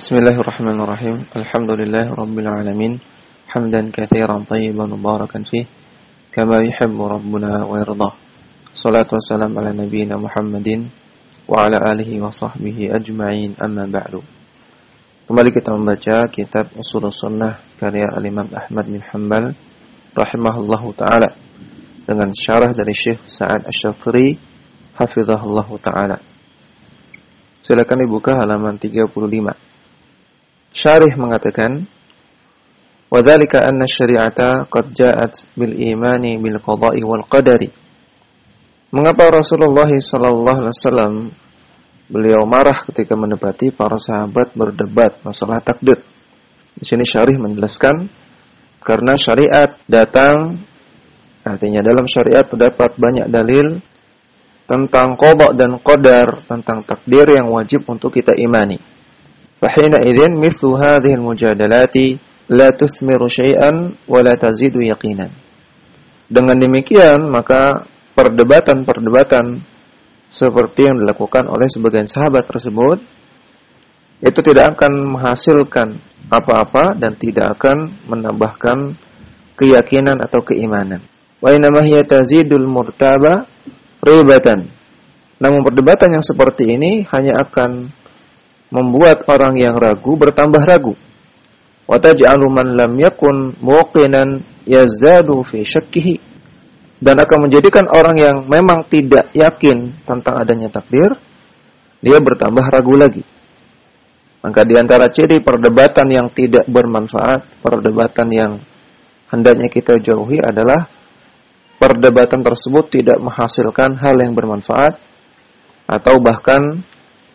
بسم الله الرحمن الرحيم الحمد لله رب العالمين حمدا كثيرا طيبا مباركا فيه كما يحب ربنا ويرضى الصلاة والسلام على نبينا محمد وعلى آله وصحبه أجمعين أما بعد Kembali kita membaca kitab Usul Sunnah karya Al-Imam Ahmad bin Hanbal rahimahullahu taala dengan syarah dari Syekh Sa'ad Asy-Syafiri hafizahullahu taala. Silakan dibuka halaman 35. Syarih mengatakan وذلك أن الشريعة قد جاءت بالإيمان بالقضاء والقدر Mengapa Rasulullah sallallahu alaihi wasallam beliau marah ketika mendapati para sahabat berdebat masalah takdir. Di sini syarih menjelaskan karena syariat datang artinya dalam syariat terdapat banyak dalil tentang qada dan qadar, tentang takdir yang wajib untuk kita imani. Fahina idzin mithlu hadhihi al-mujadalati la tuthmiru syai'an wa la. Dengan demikian maka perdebatan-perdebatan seperti yang dilakukan oleh sebagian sahabat tersebut itu tidak akan menghasilkan apa-apa dan tidak akan menambahkan keyakinan atau keimanan. Wa inma hiya tazidul murtaba ribatan. Namun perdebatan yang seperti ini hanya akan membuat orang yang ragu bertambah ragu. Wa taj'alu lam yakun muqinan yazdadu fi syakkihi dan akan menjadikan orang yang memang tidak yakin tentang adanya takdir, dia bertambah ragu lagi. Maka di antara ciri perdebatan yang tidak bermanfaat, perdebatan yang hendaknya kita jauhi adalah perdebatan tersebut tidak menghasilkan hal yang bermanfaat atau bahkan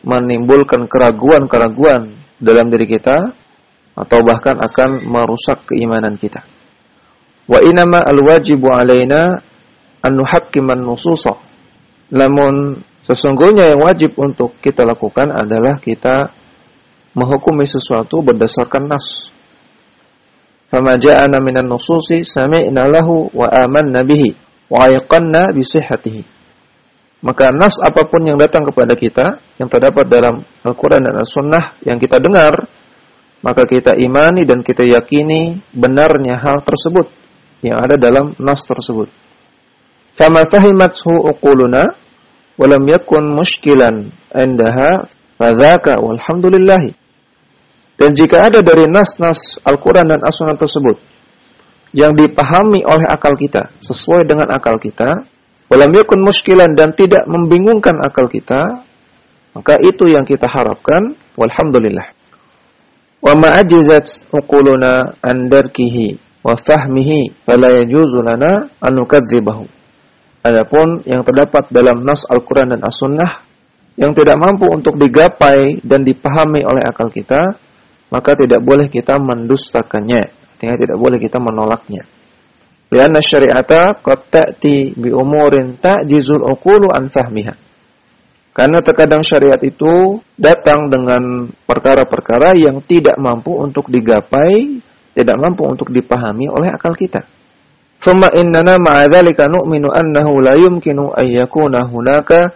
menimbulkan keraguan-keraguan dalam diri kita atau bahkan akan merusak keimanan kita. Wa inama al-wajibu alaina an nuhakkiman nususa. Namun sesungguhnya yang wajib untuk kita lakukan adalah kita menghukumi sesuatu berdasarkan nas. Fama ja'ana minan nususi sami'na lahu wa amanna bihi wa ayqanna bi sihhatihi. Maka nas apa pun yang datang kepada kita yang terdapat dalam Al-Qur'an dan As-Sunnah yang kita dengar maka kita imani dan kita yakini benarnya hal tersebut yang ada dalam nas tersebut. Fama fahimathu uquluna wa lam yakun mushkilan indaha fadzaka walhamdulillah. Dan jika ada dari nas-nas Al-Qur'an dan As-Sunnah tersebut yang dipahami oleh akal kita sesuai dengan akal kita, walam yakun muskilan dan tidak membingungkan akal kita, maka itu yang kita harapkan walhamdulillah. Wa ma ajizat uquluna an darkihi wa fahmihi fala yajuzu lana an nukadzibahu. Adapun yang terdapat dalam nas Al-Quran dan As-Sunnah yang tidak mampu untuk digapai dan dipahami oleh akal kita, maka tidak boleh kita mendustakannya. Artinya tidak boleh kita menolaknya. Lianna syari'ata qad ta'ti bi umurin ta'jizul uqulu an fahmiha. Karena terkadang syariat itu datang dengan perkara-perkara yang tidak mampu untuk digapai, tidak mampu untuk dipahami oleh akal kita. Thumma innana ma'adalika nu'minu annahu la yumkinu an yakuna hunaka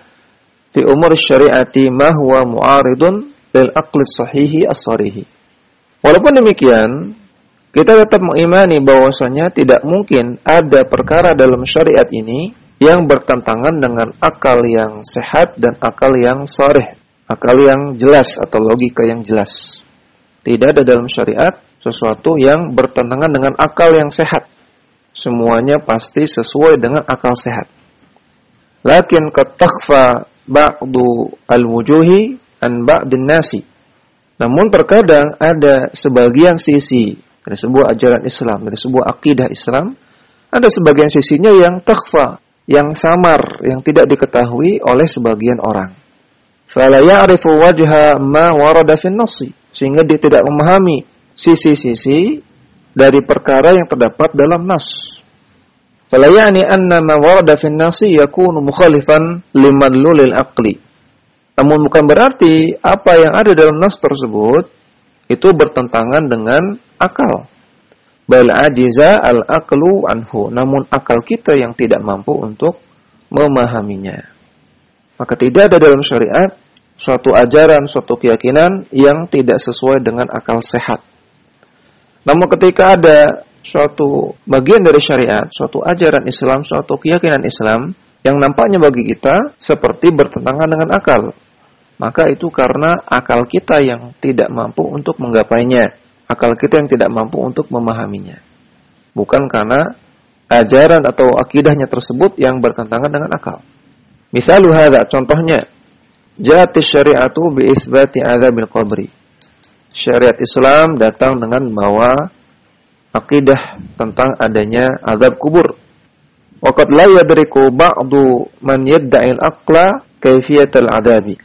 fi umur syariati ma huwa mu'aridun lil aqli sahihi as-sarihi. Walaupun demikian, kita tetap mengimani bahwasanya tidak mungkin ada perkara dalam syariat ini yang bertentangan dengan akal yang sehat dan akal yang sharih, akal yang jelas atau logika yang jelas. Tidak ada dalam syariat sesuatu yang bertentangan dengan akal yang sehat semuanya pasti sesuai dengan akal sehat. Lakin ketakhfa ba'du al-wujuhi an ba'din nasi. Namun terkadang ada sebagian sisi dari sebuah ajaran Islam, dari sebuah akidah Islam, ada sebagian sisinya yang takhfa, yang samar, yang tidak diketahui oleh sebagian orang. Fala ya'rifu wajha ma warada fin nasi, sehingga dia tidak memahami sisi-sisi dari perkara yang terdapat dalam nas. Fala anna ma warada fi nasi yakunu mukhalifan limadlulil aqli. Namun bukan berarti apa yang ada dalam nas tersebut itu bertentangan dengan akal. Bal ajiza al aqlu anhu. Namun akal kita yang tidak mampu untuk memahaminya. Maka tidak ada dalam syariat suatu ajaran, suatu keyakinan yang tidak sesuai dengan akal sehat. Namun ketika ada suatu bagian dari syariat, suatu ajaran Islam, suatu keyakinan Islam yang nampaknya bagi kita seperti bertentangan dengan akal, maka itu karena akal kita yang tidak mampu untuk menggapainya, akal kita yang tidak mampu untuk memahaminya. Bukan karena ajaran atau akidahnya tersebut yang bertentangan dengan akal. Misalnya hadza contohnya Jati syariatu bi isbati adzabil qabri. Syariat Islam datang dengan membawa akidah tentang adanya azab kubur. Waqad la yadriku ba'du man yadda'il aqla kaifiyatal adabi.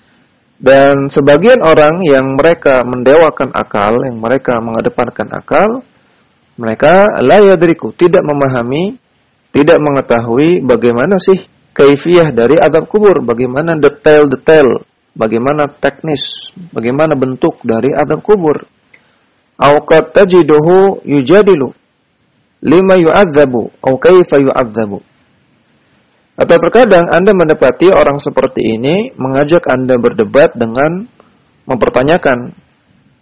Dan sebagian orang yang mereka mendewakan akal, yang mereka mengedepankan akal, mereka la yadriku, tidak memahami, tidak mengetahui bagaimana sih kaifiyah dari adab kubur, bagaimana detail-detail, bagaimana teknis, bagaimana bentuk dari adab kubur. Au qad tajiduhu yujadilu lima yu'adzabu au kaifa yu'adzabu. Atau terkadang Anda mendapati orang seperti ini mengajak Anda berdebat dengan mempertanyakan,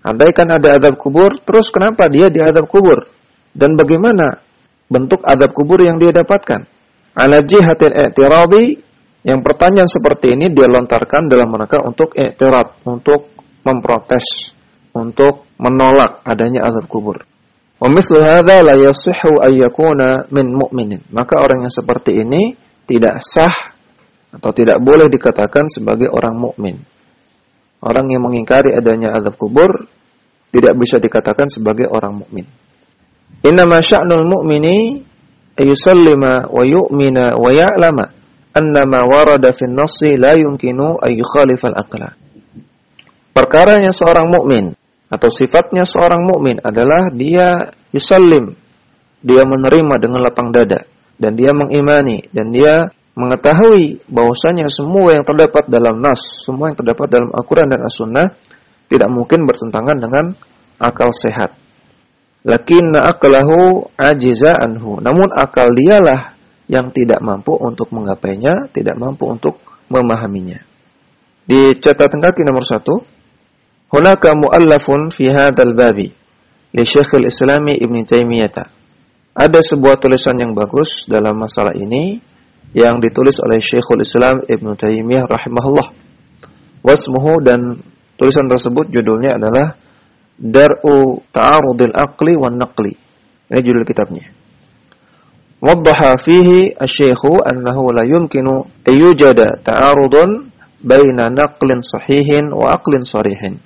andaikan ada adab kubur, terus kenapa dia di adab kubur? Dan bagaimana bentuk adab kubur yang dia dapatkan? ala jihatil i'tiradi yang pertanyaan seperti ini dia lontarkan dalam rangka untuk i'tirad, untuk memprotes, untuk menolak adanya azab kubur. Wa mithlu la yasihhu an yakuna min mu'minin. Maka orang yang seperti ini tidak sah atau tidak boleh dikatakan sebagai orang mukmin. Orang yang mengingkari adanya azab kubur tidak bisa dikatakan sebagai orang mukmin. Inna sya'nul mu'mini ayusallima wa yu'mina wa ya'lama anna ma warada fi nassi la yumkinu ay yukhalifal aqla. Perkaranya seorang mukmin atau sifatnya seorang mukmin adalah dia yusallim, dia menerima dengan lapang dada dan dia mengimani dan dia mengetahui bahwasanya semua yang terdapat dalam nas, semua yang terdapat dalam Al-Qur'an dan As-Sunnah tidak mungkin bertentangan dengan akal sehat lakinna aqlahu ajiza anhu. Namun akal dialah yang tidak mampu untuk menggapainya, tidak mampu untuk memahaminya. Di catatan kaki nomor satu, hunaka muallafun fi hadzal babi li Syekhul Islami Ibn Taimiyah. Ada sebuah tulisan yang bagus dalam masalah ini yang ditulis oleh Syekhul Islam Ibn Taimiyah rahimahullah. Wasmuhu dan tulisan tersebut judulnya adalah Dar'u Ta'arudil Aqli wan Naqli. Ini judul kitabnya. Waddaha fihi asy-syaikhu annahu la yumkinu ayyujada ta'arudun baina naqlin sahihin wa aqlin sarihin.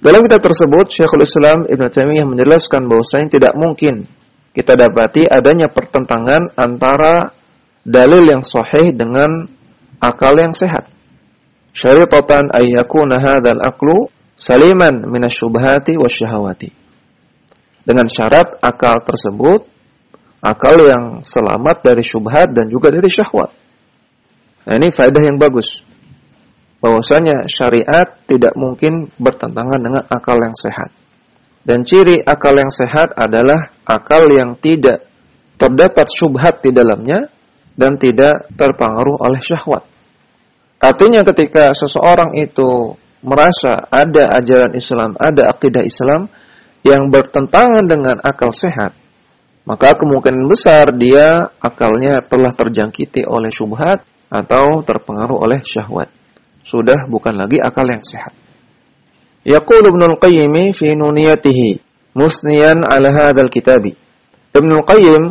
Dalam kitab tersebut, Syekhul Islam Ibn Taimiyah menjelaskan bahwasanya tidak mungkin kita dapati adanya pertentangan antara dalil yang sahih dengan akal yang sehat. Syaritatan ayyakuna hadzal aqlu saliman minasyubhati wasyahawati. Dengan syarat akal tersebut akal yang selamat dari syubhat dan juga dari syahwat. Nah, ini faedah yang bagus. Bahwasanya syariat tidak mungkin bertentangan dengan akal yang sehat. Dan ciri akal yang sehat adalah akal yang tidak terdapat syubhat di dalamnya dan tidak terpengaruh oleh syahwat. Artinya ketika seseorang itu merasa ada ajaran Islam, ada akidah Islam yang bertentangan dengan akal sehat, maka kemungkinan besar dia akalnya telah terjangkiti oleh syubhat atau terpengaruh oleh syahwat. Sudah bukan lagi akal yang sehat. Yaqulu Ibnu Al-Qayyim fi nuniyatihi musniyan ala hadzal kitabi. Ibnu Al-Qayyim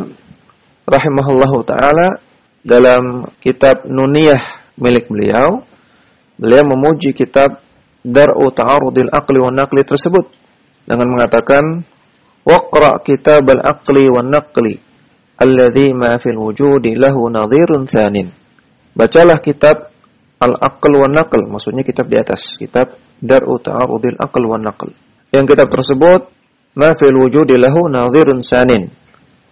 rahimahullahu taala dalam kitab Nuniyah milik beliau, beliau memuji kitab dar'u ta'arudil aqli wa naqli tersebut dengan mengatakan waqra kitab al-aqli wa naqli alladhi ma fil wujudi lahu nadhirun thanin bacalah kitab al-aql wa naql maksudnya kitab di atas kitab dar'u ta'arudil aql wa naql. Yang kitab tersebut ma fil wujudi lahu thanin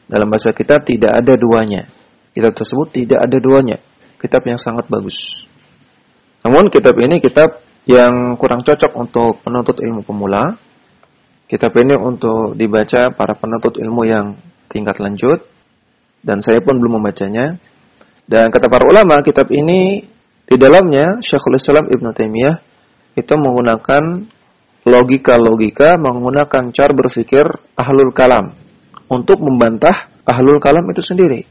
dalam bahasa kita tidak ada duanya. Kitab tersebut tidak ada duanya. Kitab yang sangat bagus. Namun kitab ini kitab yang kurang cocok untuk penuntut ilmu pemula. Kitab ini untuk dibaca para penuntut ilmu yang tingkat lanjut. Dan saya pun belum membacanya. Dan kata para ulama, kitab ini di dalamnya Syekhul Islam Ibn Taimiyah itu menggunakan logika-logika, menggunakan cara berpikir ahlul kalam untuk membantah ahlul kalam itu sendiri.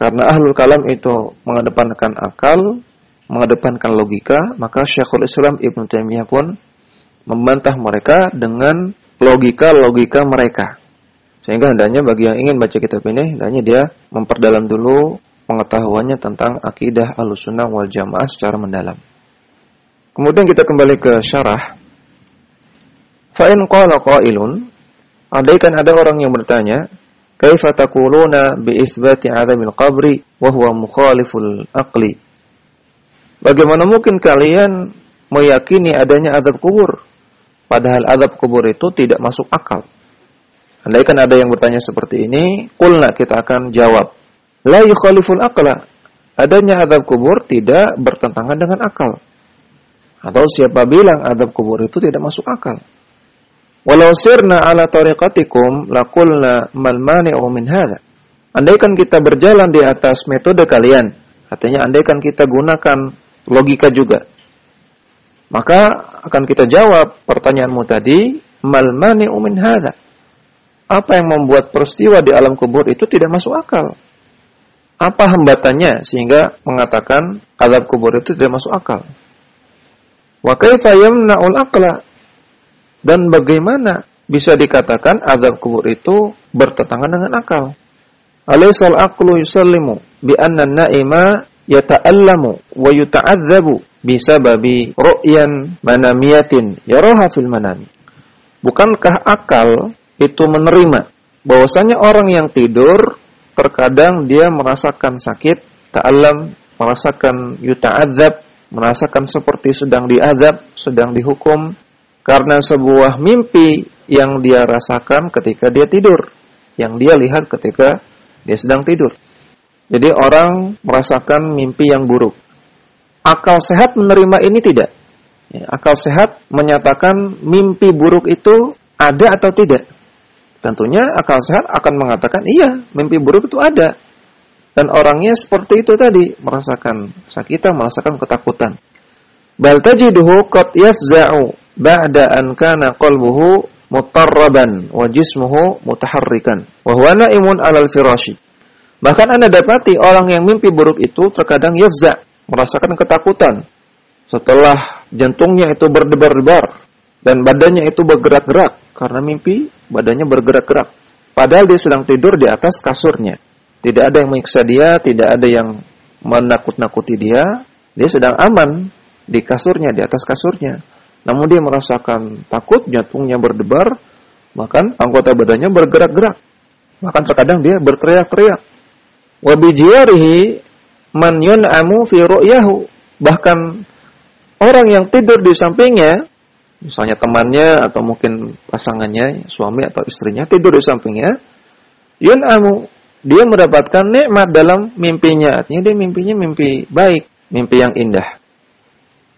Karena ahlul kalam itu mengedepankan akal, mengedepankan logika, maka Syekhul Islam Ibn Taimiyah pun membantah mereka dengan logika-logika mereka. Sehingga hendaknya bagi yang ingin baca kitab ini, hendaknya dia memperdalam dulu pengetahuannya tentang akidah al-sunnah wal jamaah secara mendalam. Kemudian kita kembali ke syarah. Fa'in qala qailun, andaikan ada orang yang bertanya, kaifa taquluna bi itsbati 'adzamil qabri wa huwa mukhaliful aqli? Bagaimana mungkin kalian meyakini adanya azab kubur padahal azab kubur itu tidak masuk akal? Andaikan ada yang bertanya seperti ini, kulna kita akan jawab. La yukhaliful akla. Adanya adab kubur tidak bertentangan dengan akal. Atau siapa bilang adab kubur itu tidak masuk akal. Walau sirna ala tariqatikum laqulna mal mani'u min hadha. Andaikan kita berjalan di atas metode kalian, artinya andaikan kita gunakan logika juga. Maka akan kita jawab pertanyaanmu tadi, mal mani'u min hadha apa yang membuat peristiwa di alam kubur itu tidak masuk akal? Apa hambatannya sehingga mengatakan azab kubur itu tidak masuk akal? Wa kaifa yamna'ul aqla? Dan bagaimana bisa dikatakan azab kubur itu bertentangan dengan akal? Alaisal aqlu yusallimu bi anna an-na'ima yata'allamu wa yuta'adzabu bisababi ru'yan manamiyatin yaraha fil manami. Bukankah akal itu menerima bahwasanya orang yang tidur terkadang dia merasakan sakit, ta'alam, merasakan yuta'adzab, merasakan seperti sedang diazab, sedang dihukum karena sebuah mimpi yang dia rasakan ketika dia tidur, yang dia lihat ketika dia sedang tidur. Jadi orang merasakan mimpi yang buruk. Akal sehat menerima ini tidak. Ya, akal sehat menyatakan mimpi buruk itu ada atau tidak. Tentunya akal sehat akan mengatakan iya, mimpi buruk itu ada. Dan orangnya seperti itu tadi, merasakan sakitan, merasakan ketakutan. Bal tajiduhu qad yafza'u ba'da an kana qalbuhu mutarraban wa jismuhu mutaharrikan wa huwa na'imun 'alal firashi. Bahkan Anda dapati orang yang mimpi buruk itu terkadang yafza, merasakan ketakutan. Setelah jantungnya itu berdebar-debar dan badannya itu bergerak-gerak karena mimpi badannya bergerak-gerak. Padahal dia sedang tidur di atas kasurnya. Tidak ada yang menyiksa dia, tidak ada yang menakut-nakuti dia. Dia sedang aman di kasurnya, di atas kasurnya. Namun dia merasakan takut, jantungnya berdebar, bahkan anggota badannya bergerak-gerak. Bahkan terkadang dia berteriak-teriak. Wa bijiyarihi man yun'amu fi ru'yahu. Bahkan orang yang tidur di sampingnya misalnya temannya atau mungkin pasangannya, suami atau istrinya tidur di sampingnya, amu dia mendapatkan nikmat dalam mimpinya. Artinya dia mimpinya mimpi baik, mimpi yang indah.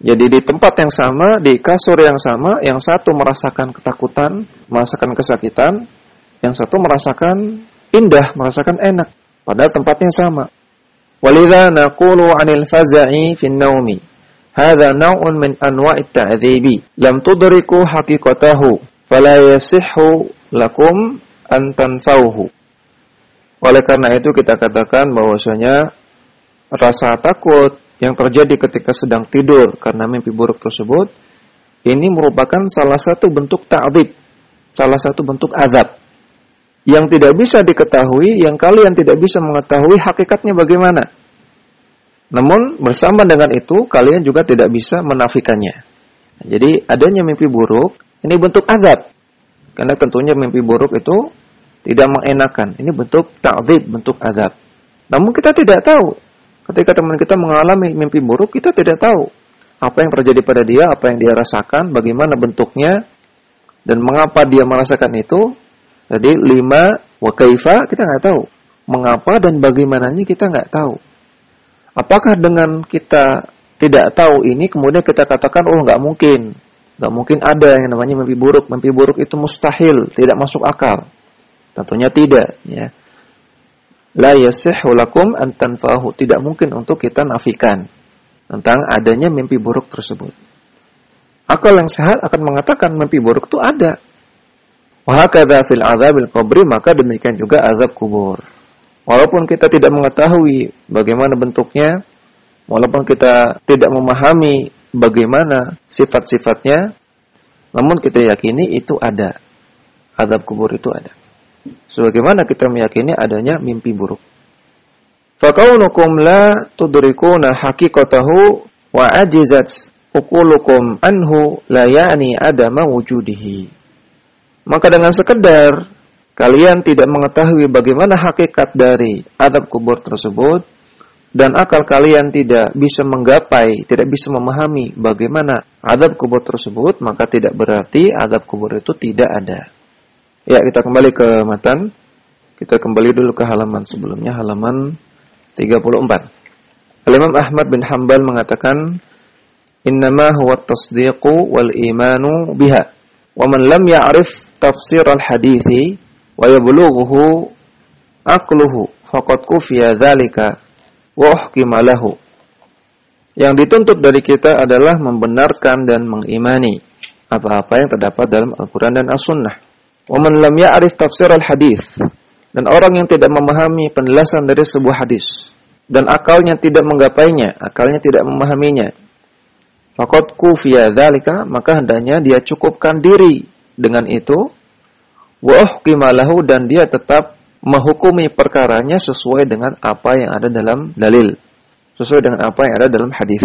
Jadi di tempat yang sama, di kasur yang sama, yang satu merasakan ketakutan, merasakan kesakitan, yang satu merasakan indah, merasakan enak. Padahal tempatnya sama. Walidha naqulu 'anil faza'i fin naumi. Hadza naw'un min anwa'it ta'dzibi lam tudriku haqiqatahu fala yasihhu lakum an tanfauhu. Oleh karena itu kita katakan bahwasanya rasa takut yang terjadi ketika sedang tidur karena mimpi buruk tersebut ini merupakan salah satu bentuk ta'dzib, salah satu bentuk azab yang tidak bisa diketahui, yang kalian tidak bisa mengetahui hakikatnya bagaimana. Namun bersama dengan itu kalian juga tidak bisa menafikannya. Jadi adanya mimpi buruk ini bentuk azab. Karena tentunya mimpi buruk itu tidak mengenakan. Ini bentuk ta'dzib, bentuk azab. Namun kita tidak tahu. Ketika teman kita mengalami mimpi buruk, kita tidak tahu apa yang terjadi pada dia, apa yang dia rasakan, bagaimana bentuknya, dan mengapa dia merasakan itu. Jadi lima wa kaifa kita nggak tahu. Mengapa dan bagaimananya kita nggak tahu. Apakah dengan kita tidak tahu ini kemudian kita katakan oh nggak mungkin, nggak mungkin ada yang namanya mimpi buruk. Mimpi buruk itu mustahil, tidak masuk akal. Tentunya tidak, ya. La yasihhu lakum an tanfahu. Tidak mungkin untuk kita nafikan tentang adanya mimpi buruk tersebut. Akal yang sehat akan mengatakan mimpi buruk itu ada. Wahakadha fil azabil kubri maka demikian juga azab kubur. Walaupun kita tidak mengetahui bagaimana bentuknya, walaupun kita tidak memahami bagaimana sifat-sifatnya, namun kita yakini itu ada. Azab kubur itu ada. Sebagaimana kita meyakini adanya mimpi buruk. Fakaunukum la tudrikuna haqiqatahu wa ajizat ukulukum anhu la ya'ni adama wujudihi. Maka dengan sekedar kalian tidak mengetahui bagaimana hakikat dari adab kubur tersebut dan akal kalian tidak bisa menggapai, tidak bisa memahami bagaimana adab kubur tersebut, maka tidak berarti adab kubur itu tidak ada. Ya, kita kembali ke matan. Kita kembali dulu ke halaman sebelumnya, halaman 34. Al-Imam Ahmad bin Hanbal mengatakan innama huwa tasdiqu wal imanu biha wa man lam ya'rif tafsir al-hadithi wa yablughuhu aqluhu faqad kufiya dzalika wa uhkima lahu yang dituntut dari kita adalah membenarkan dan mengimani apa-apa yang terdapat dalam Al-Quran dan As-Sunnah. Wa man lam ya'rif tafsir al-hadith. Dan orang yang tidak memahami penjelasan dari sebuah hadis. Dan akalnya tidak menggapainya, akalnya tidak memahaminya. Fakot kufiya dzalika, maka hendaknya dia cukupkan diri dengan itu. Wa uhkimalahu dan dia tetap menghukumi perkaranya sesuai dengan apa yang ada dalam dalil, sesuai dengan apa yang ada dalam hadis.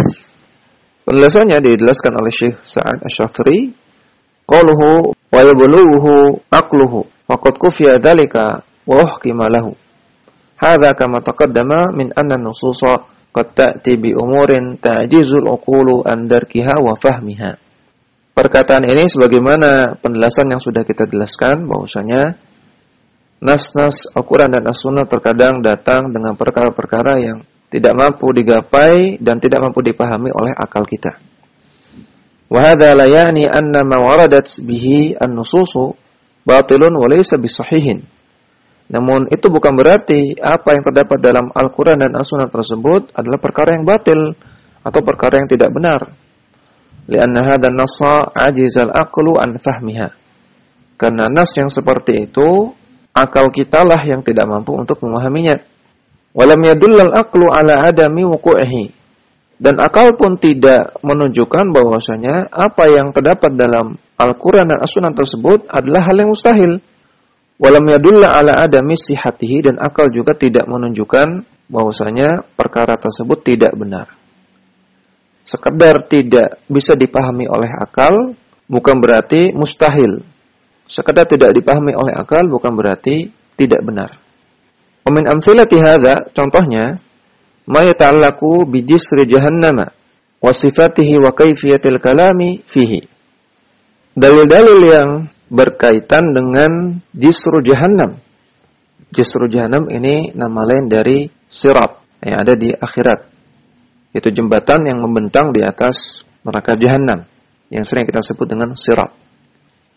Penjelasannya dijelaskan oleh Syekh Sa'ad Asy-Syafri, qaluhu wa yabluhu aqluhu. Faqad kufiya dhalika wa uhkima lahu. Hadha kama taqaddama min anna nususa qad ta'ti bi umurin ta'jizul uqulu an darkiha wa fahmiha. Perkataan ini sebagaimana penjelasan yang sudah kita jelaskan bahwasanya nas-nas Al-Qur'an dan As-Sunnah terkadang datang dengan perkara-perkara yang tidak mampu digapai dan tidak mampu dipahami oleh akal kita. La yani anna ma waradat bihi an-nususu batilun wa laysa bisahihin. Namun itu bukan berarti apa yang terdapat dalam Al-Quran dan As-Sunnah tersebut adalah perkara yang batil atau perkara yang tidak benar. Lianna hadha nasa ajizal aqlu an fahmiha. Karena nas yang seperti itu, akal kita lah yang tidak mampu untuk memahaminya. Walam yadullal aqlu ala adami wuku'ihi. Dan akal pun tidak menunjukkan bahwasanya apa yang terdapat dalam Al-Quran dan As-Sunnah tersebut adalah hal yang mustahil. Walam yadulla ala adami sihatihi dan akal juga tidak menunjukkan bahwasanya perkara tersebut tidak benar. Sekedar tidak bisa dipahami oleh akal bukan berarti mustahil. Sekedar tidak dipahami oleh akal bukan berarti tidak benar. Wa min amthilati hadza contohnya ma yata'allaqu bi jisri jahannama wa sifatihi wa kaifiyatil kalami fihi. Dalil-dalil yang berkaitan dengan jisru jahannam. Jisru jahannam ini nama lain dari sirat yang ada di akhirat. Itu jembatan yang membentang di atas neraka jahannam yang sering kita sebut dengan sirat.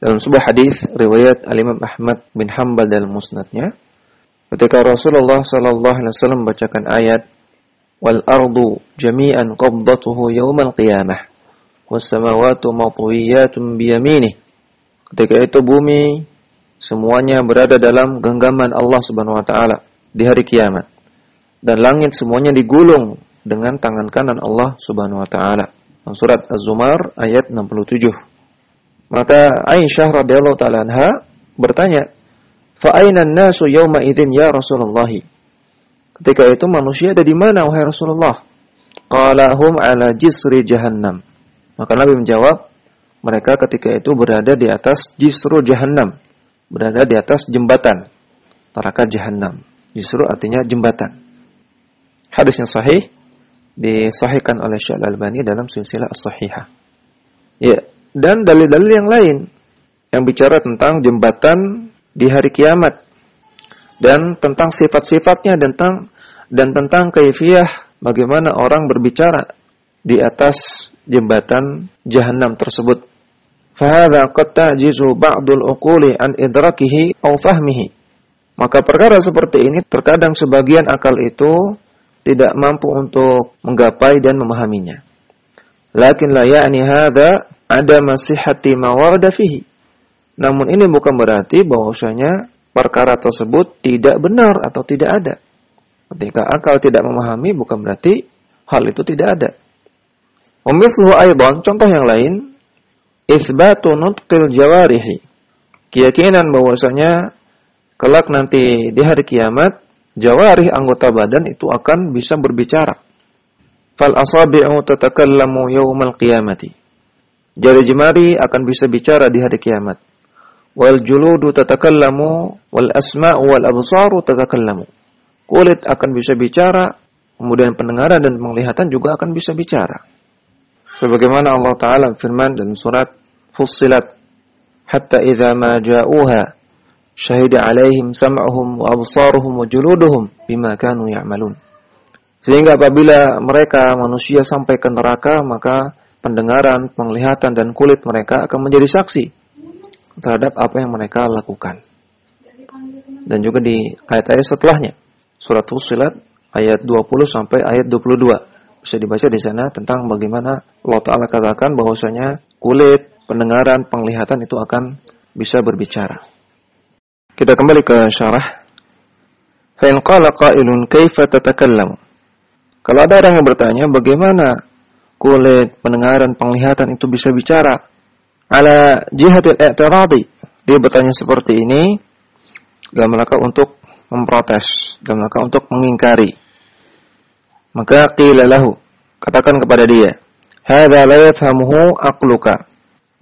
Dalam sebuah hadis riwayat Al-Imam Ahmad bin Hanbal dalam musnadnya, ketika Rasulullah sallallahu alaihi wasallam membacakan ayat qabdatuhu yaumal qiyamah was samawati matwiyatun bi yaminih Ketika itu bumi semuanya berada dalam genggaman Allah Subhanahu wa taala di hari kiamat. Dan langit semuanya digulung dengan tangan kanan Allah Subhanahu wa taala. Surat Az-Zumar ayat 67. Maka Aisyah radhiyallahu taala anha bertanya, "Fa aina an-nasu yawma idzin ya Rasulullah?" Ketika itu manusia ada di mana wahai Rasulullah? Qala ala jisri jahannam. Maka Nabi menjawab, mereka ketika itu berada di atas jisru jahannam, berada di atas jembatan neraka jahannam. Jisru artinya jembatan. Hadisnya sahih disahihkan oleh Syekh Al-Albani dalam silsilah as-sahihah. Ya, dan dalil-dalil yang lain yang bicara tentang jembatan di hari kiamat dan tentang sifat-sifatnya dan tentang dan tentang kaifiyah bagaimana orang berbicara di atas jembatan jahanam tersebut. Fahadha qad ta'jizu ba'dul uquli an idrakihi aw fahmihi. Maka perkara seperti ini terkadang sebagian akal itu tidak mampu untuk menggapai dan memahaminya. Lakin la ya'ni hadha ada masihati mawarda fihi. Namun ini bukan berarti bahwasanya perkara tersebut tidak benar atau tidak ada. Ketika akal tidak memahami bukan berarti hal itu tidak ada. Umithluhu aidan, contoh yang lain, isbatu nutqil jawarihi. Keyakinan bahwasanya kelak nanti di hari kiamat jawarih anggota badan itu akan bisa berbicara. Fal asabi'u tatakallamu yaumal qiyamati. Jari jemari akan bisa bicara di hari kiamat. Wal juludu tatakallamu wal asma'u wal absaru tatakallamu. Kulit akan bisa bicara, kemudian pendengaran dan penglihatan juga akan bisa bicara. Sebagaimana Allah Ta'ala firman dalam surat Fussilat. Hatta idza ma ja'uha syahida alaihim sam'uhum wa absaruhum wa juluduhum bima kanu ya'malun. Sehingga apabila mereka manusia sampai ke neraka, maka pendengaran, penglihatan dan kulit mereka akan menjadi saksi terhadap apa yang mereka lakukan. Dan juga di ayat-ayat setelahnya, surat Fussilat ayat 20 sampai ayat 22. Bisa dibaca di sana tentang bagaimana Allah Ta'ala katakan bahwasanya kulit, pendengaran, penglihatan itu akan bisa berbicara. Kita kembali ke syarah. Fa in qala qailun kaifa tatakallamu? Kalau ada orang yang bertanya, bagaimana kulit, pendengaran, penglihatan itu bisa bicara? Ala jihatil i'tiradi. Dia bertanya seperti ini dalam rangka untuk memprotes, dalam rangka untuk mengingkari. Maka qila lahu, katakan kepada dia, "Hadza la yafhamuhu aqluka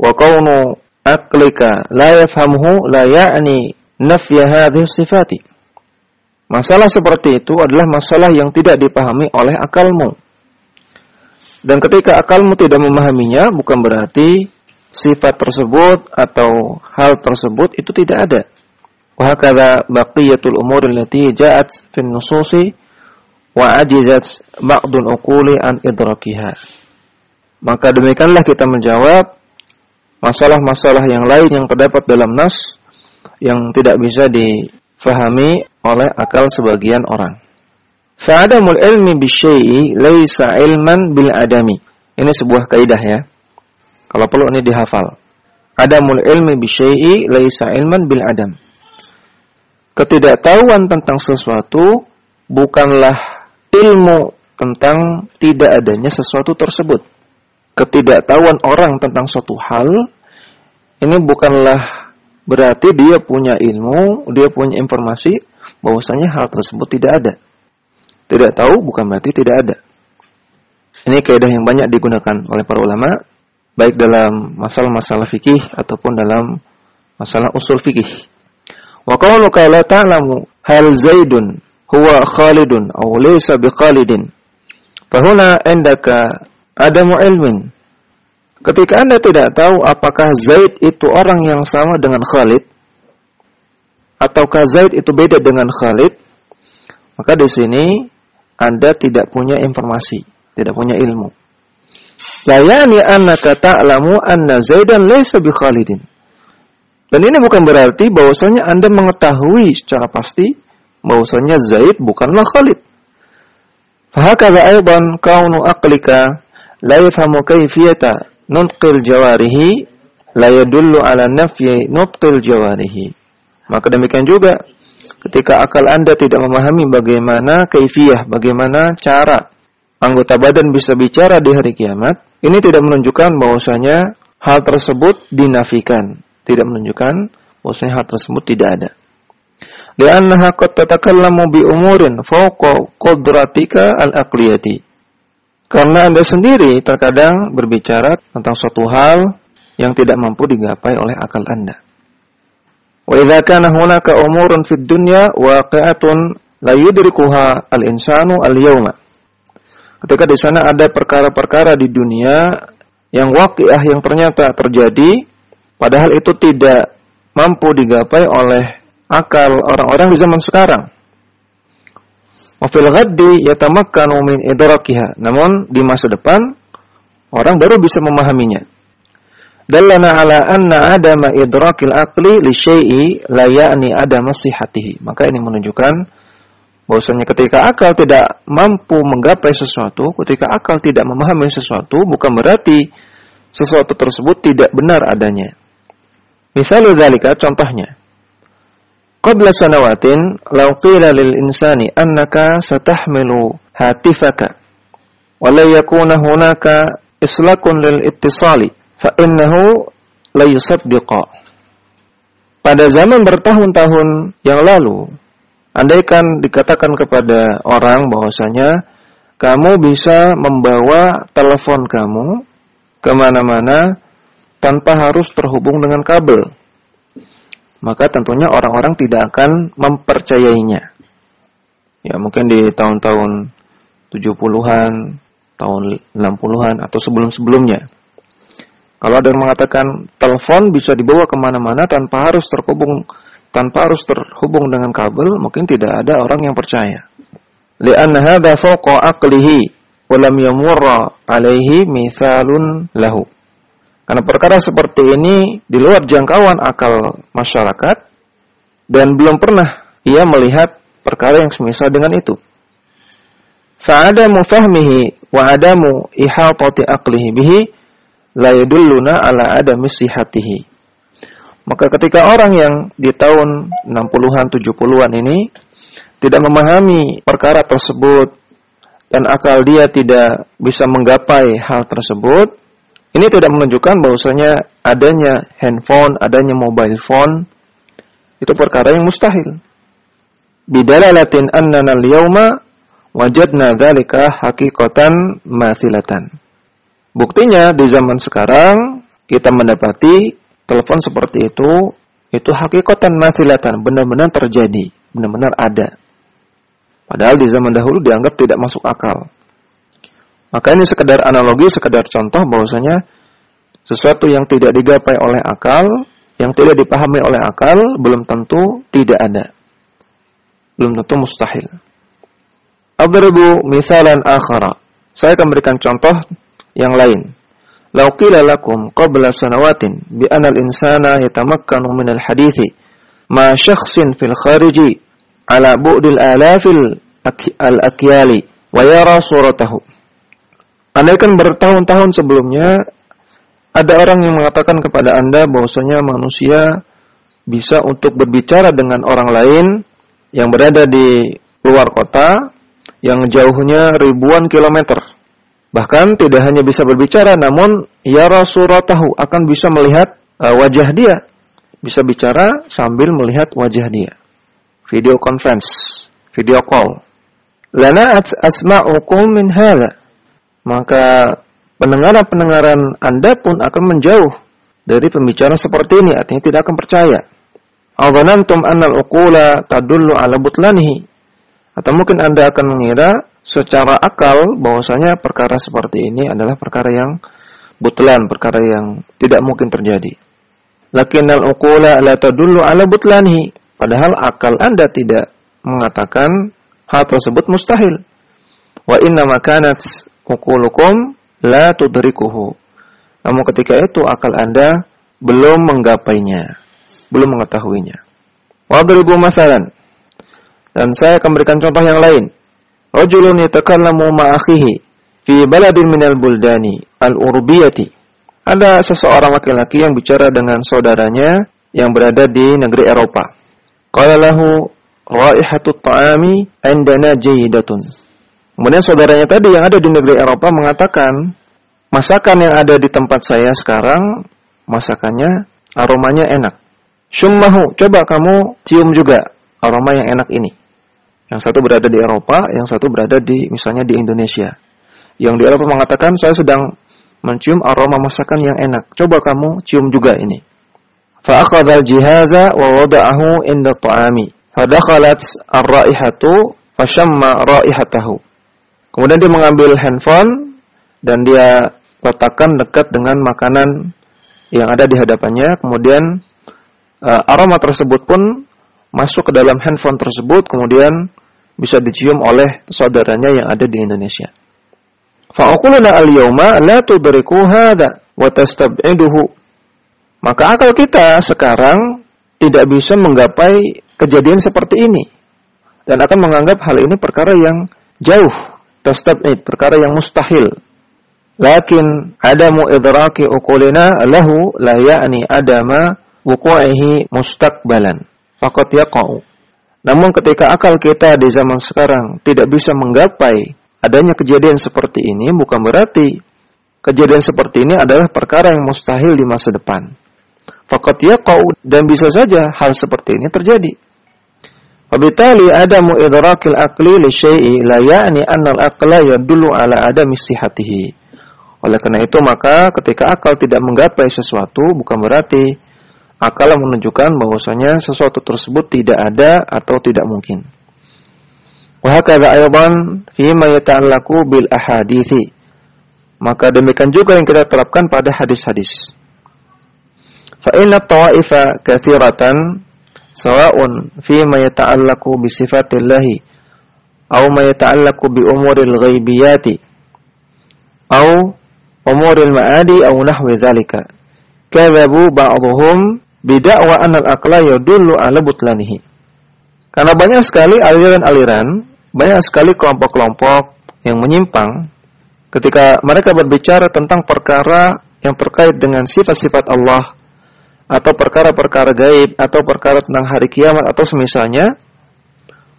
wa kaunu aqlika la yafhamuhu la ya'ni nafya hadhihi sifati." Masalah seperti itu adalah masalah yang tidak dipahami oleh akalmu. Dan ketika akalmu tidak memahaminya, bukan berarti sifat tersebut atau hal tersebut itu tidak ada. Wahakala baqiyatul umur allati ja'at fin nususi wa ajizat ba'dul uquli an idrakiha. Maka demikianlah kita menjawab masalah-masalah yang lain yang terdapat dalam nas yang tidak bisa difahami oleh akal sebagian orang. Fa'adamul ilmi bisyai'i laisa ilman bil adami. Ini sebuah kaidah ya. Kalau perlu ini dihafal. Adamul ilmi bisyai'i laisa ilman bil adam. Ketidaktahuan tentang sesuatu bukanlah ilmu tentang tidak adanya sesuatu tersebut. Ketidaktahuan orang tentang suatu hal ini bukanlah berarti dia punya ilmu, dia punya informasi bahwasanya hal tersebut tidak ada. Tidak tahu bukan berarti tidak ada. Ini kaidah yang banyak digunakan oleh para ulama baik dalam masalah-masalah fikih ataupun dalam masalah usul fikih. Wa qauluka la ta'lamu hal Zaidun huwa Khalidun aw laysa biqalidin. Fahuna indaka adamu ilmin Ketika Anda tidak tahu apakah Zaid itu orang yang sama dengan Khalid, ataukah Zaid itu beda dengan Khalid, maka di sini Anda tidak punya informasi, tidak punya ilmu. La yani annaka ta'lamu anna Zaidan laysa bi Khalidin. Dan ini bukan berarti bahwasanya Anda mengetahui secara pasti bahwasanya Zaid bukanlah Khalid. Fahakadha aidan kaunu aqlika la yafhamu kayfiyata nutqil jawarihi la yadullu ala nafyi nutqil jawarihi. Maka demikian juga ketika akal Anda tidak memahami bagaimana kaifiyah, bagaimana cara anggota badan bisa bicara di hari kiamat, ini tidak menunjukkan bahwasanya hal tersebut dinafikan, tidak menunjukkan bahwasanya hal tersebut tidak ada. Li'annaha qad tatakallamu bi umurin fawqa qudratika al-aqliyati. Karena Anda sendiri terkadang berbicara tentang suatu hal yang tidak mampu digapai oleh akal Anda. Wa idza kana hunaka umurun fid dunya waqi'atun la yudrikuha al-insanu al-yawma. Ketika di sana ada perkara-perkara di dunia yang waqi'ah yang ternyata terjadi padahal itu tidak mampu digapai oleh akal orang-orang di zaman sekarang. Wafil ghaddi yatamakkanu min idrakiha. Namun di masa depan orang baru bisa memahaminya. Dallana ala anna adama idrakil aqli li syai'i la ya'ni adama sihatihi. Maka ini menunjukkan bahwasanya ketika akal tidak mampu menggapai sesuatu, ketika akal tidak memahami sesuatu bukan berarti sesuatu tersebut tidak benar adanya. Misalnya zalika contohnya. Qabla sanawatin law qila lil insani annaka satahmilu hatifaka wa la yakuna hunaka islakun lil ittisali fa innahu la yusaddiqa. Pada zaman bertahun-tahun yang lalu, andaikan dikatakan kepada orang bahwasanya kamu bisa membawa telepon kamu ke mana-mana tanpa harus terhubung dengan kabel. Maka tentunya orang-orang tidak akan mempercayainya. Ya mungkin di tahun-tahun 70-an, tahun 60-an atau sebelum-sebelumnya. Kalau ada yang mengatakan telepon bisa dibawa ke mana-mana tanpa harus terhubung tanpa harus terhubung dengan kabel, mungkin tidak ada orang yang percaya. Lian hadza fawqa aqlihi walam yamurra alaihi mithalun lahu. Karena perkara seperti ini di luar jangkauan akal masyarakat dan belum pernah ia melihat perkara yang semisal dengan itu. Fa'adamu fahmihi wa adamu ihatati aqlihi bihi la yadulluna ala adami sihatihi. Maka ketika orang yang di tahun 60-an 70-an ini tidak memahami perkara tersebut dan akal dia tidak bisa menggapai hal tersebut, ini tidak menunjukkan bahwasanya adanya handphone, adanya mobile phone itu perkara yang mustahil. Bidalalatin annana al-yawma wajadna dzalika haqiqatan mathilatan. Buktinya di zaman sekarang kita mendapati telepon seperti itu itu hakikatan mathilatan, benar-benar terjadi, benar-benar ada. Padahal di zaman dahulu dianggap tidak masuk akal. Maka ini sekedar analogi, sekedar contoh bahwasanya sesuatu yang tidak digapai oleh akal, yang tidak dipahami oleh akal, belum tentu tidak ada. Belum tentu mustahil. Adribu misalan akhara. Saya akan berikan contoh yang lain. Lau qila lakum qabla sanawatin bi anal insana yatamakkanu min al-hadithi ma syakhsin fil khariji ala bu'dil alafil al-akyali wa yara suratahu. Andaikan bertahun-tahun sebelumnya ada orang yang mengatakan kepada Anda bahwasanya manusia bisa untuk berbicara dengan orang lain yang berada di luar kota yang jauhnya ribuan kilometer. Bahkan tidak hanya bisa berbicara namun yara suratahu akan bisa melihat uh, wajah dia. Bisa bicara sambil melihat wajah dia video conference, video call. Lana asma'ukum min hadha. Maka pendengaran-pendengaran Anda pun akan menjauh dari pembicaraan seperti ini, artinya tidak akan percaya. Adhanantum annal uqula tadullu ala butlanihi. Atau mungkin Anda akan mengira secara akal bahwasanya perkara seperti ini adalah perkara yang butlan, perkara yang tidak mungkin terjadi. Lakinnal uqula la tadullu ala butlanihi. Padahal akal Anda tidak mengatakan hal tersebut mustahil. Wa inna makanat ukulukum la tudrikuhu. Namun ketika itu akal Anda belum menggapainya, belum mengetahuinya. Wadribu masalan. Dan saya akan berikan contoh yang lain. Rajulun yatakallamu ma'akhihi fi baladin minal buldani al-urbiyati. Ada seseorang laki-laki yang bicara dengan saudaranya yang berada di negeri Eropa. Qala lahu raihatut ta'ami indana jayidatun. Kemudian saudaranya tadi yang ada di negeri Eropa mengatakan, masakan yang ada di tempat saya sekarang, masakannya aromanya enak. Syummahu, coba kamu cium juga aroma yang enak ini. Yang satu berada di Eropa, yang satu berada di misalnya di Indonesia. Yang di Eropa mengatakan saya sedang mencium aroma masakan yang enak. Coba kamu cium juga ini. Fa'akhadha al-jihaza wa wada'ahu inda ta'ami. Fadakhalat ar-raihatu fashamma raihatahu. Kemudian dia mengambil handphone dan dia letakkan dekat dengan makanan yang ada di hadapannya. Kemudian uh, aroma tersebut pun masuk ke dalam handphone tersebut. Kemudian bisa dicium oleh saudaranya yang ada di Indonesia. Fa'akuluna al-yawma la tudriku hadha wa tastab'iduhu maka akal kita sekarang tidak bisa menggapai kejadian seperti ini dan akan menganggap hal ini perkara yang jauh, tastabid, perkara yang mustahil. Lakin adamu idraki uqulina lahu la ya'ni adama wuqu'ihi mustaqbalan. Faqad yaqa'u. Namun ketika akal kita di zaman sekarang tidak bisa menggapai adanya kejadian seperti ini bukan berarti kejadian seperti ini adalah perkara yang mustahil di masa depan. Faqad yaqa'u dan bisa saja hal seperti ini terjadi. Wabitali adamu idrakil aqli li syai'i la ya'ni anna al-aqla yadullu ala adami sihatihi. Oleh karena itu maka ketika akal tidak menggapai sesuatu bukan berarti akal menunjukkan bahwasanya sesuatu tersebut tidak ada atau tidak mungkin. Wahakadha aydan fi ma yata'allaqu bil ahadithi. Maka demikian juga yang kita terapkan pada hadis-hadis. Fa inna tawa'ifa katsiratan sawa'un fi ma yata'allaqu bi sifatillahi aw ma yata'allaqu bi umuril ghaibiyati aw umuril ma'adi aw nahwi dzalika. Kadzabu ba'dhum bid'wa anna al-aqla yadullu ala butlanihi. Karena banyak sekali aliran-aliran, banyak sekali kelompok-kelompok yang menyimpang ketika mereka berbicara tentang perkara yang terkait dengan sifat-sifat Allah atau perkara-perkara gaib atau perkara tentang hari kiamat atau semisalnya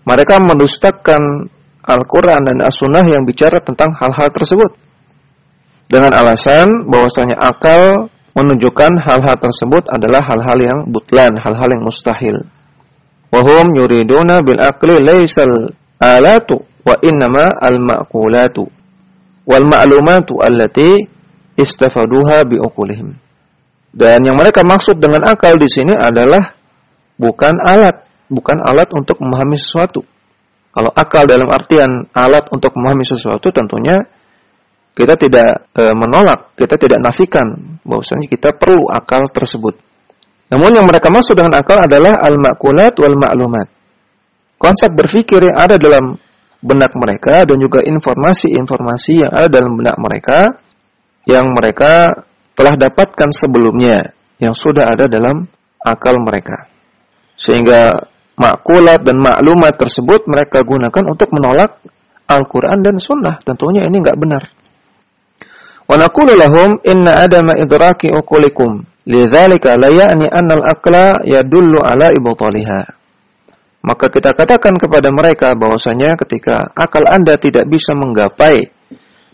mereka mendustakan Al-Quran dan As-Sunnah yang bicara tentang hal-hal tersebut dengan alasan bahwasanya akal menunjukkan hal-hal tersebut adalah hal-hal yang butlan, hal-hal yang mustahil. Wahum yuriduna bil aqli laisal alatu wa innama al ma'kulatu wal ma'lumatu allati istafaduha bi uqulihim. Dan yang mereka maksud dengan akal di sini adalah bukan alat, bukan alat untuk memahami sesuatu. Kalau akal dalam artian alat untuk memahami sesuatu tentunya kita tidak e, menolak, kita tidak nafikan bahwasanya kita perlu akal tersebut. Namun yang mereka maksud dengan akal adalah al-makulat wal ma'lumat. Konsep berpikir yang ada dalam benak mereka dan juga informasi-informasi yang ada dalam benak mereka yang mereka telah dapatkan sebelumnya yang sudah ada dalam akal mereka. Sehingga makulat dan maklumat tersebut mereka gunakan untuk menolak Al-Quran dan Sunnah. Tentunya ini nggak benar. Wa naqulu lahum inna adama idraki uqulikum lidzalika la ya'ni anna al-aqla. Maka kita katakan kepada mereka bahwasanya ketika akal Anda tidak bisa menggapai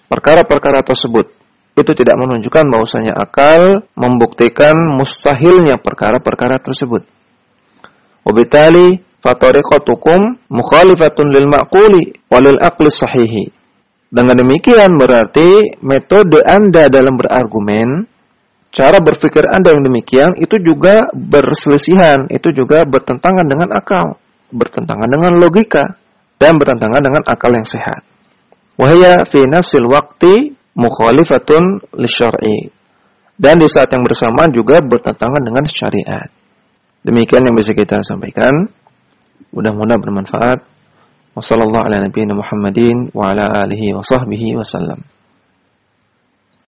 perkara-perkara tersebut, itu tidak menunjukkan bahwasanya akal membuktikan mustahilnya perkara-perkara tersebut. Wabitali fatariqatukum mukhalifatun lil ma'quli walil aqli sahihi. Dengan demikian berarti metode Anda dalam berargumen, cara berpikir Anda yang demikian itu juga berselisihan, itu juga bertentangan dengan akal, bertentangan dengan logika, dan bertentangan dengan akal yang sehat. Wahya fi nafsil waqti mukhalifatun lisyar'i. Dan di saat yang bersamaan juga bertentangan dengan syariat. Demikian yang bisa kita sampaikan. Mudah-mudahan bermanfaat. Wassalamualaikum warahmatullahi wabarakatuh. Muhammadin wa ala alihi wa sahbihi wasallam.